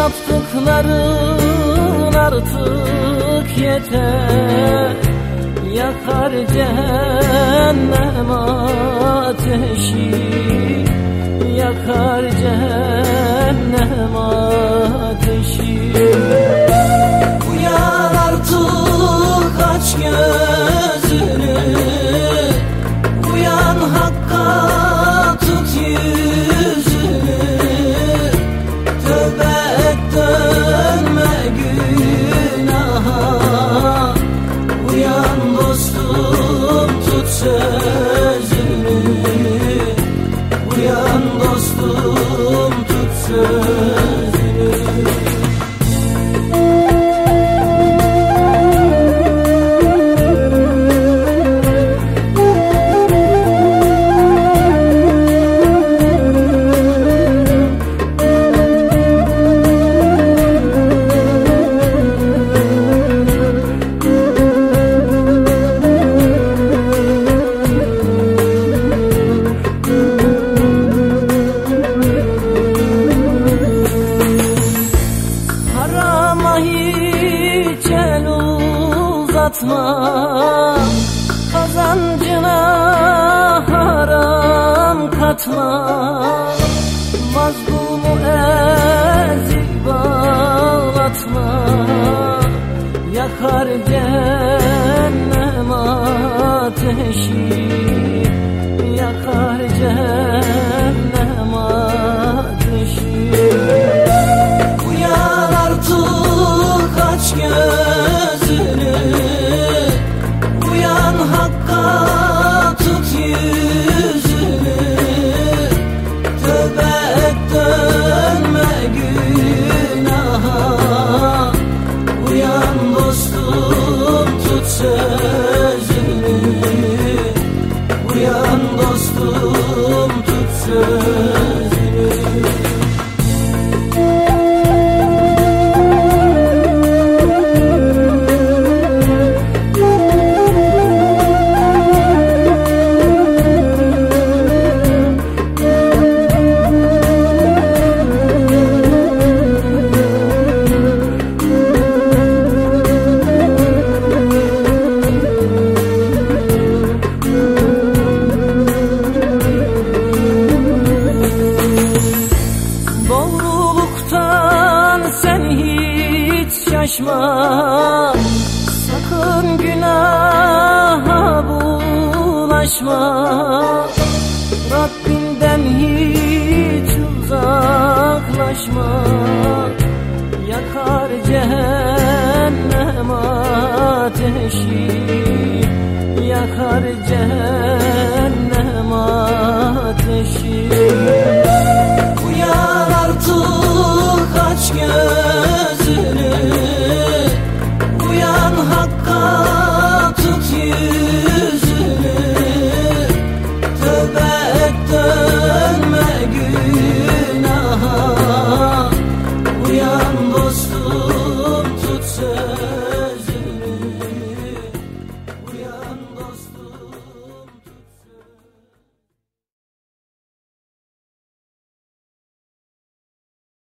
Yaptıkların artık yeter. Yakar cehennem ateşi Yakar cehennem ateşi uzatma Kazancına haram katma Mazlumu ezip bağlatma Yakar cehennem ateşi Yakar cehennem ateşi. Uyan artık aç gözünü dostum tut hiç şaşma Sakın günaha bulaşma. Rabbinden hiç uzaklaşma. Yakar cehennem ateşi. Yakar cehennem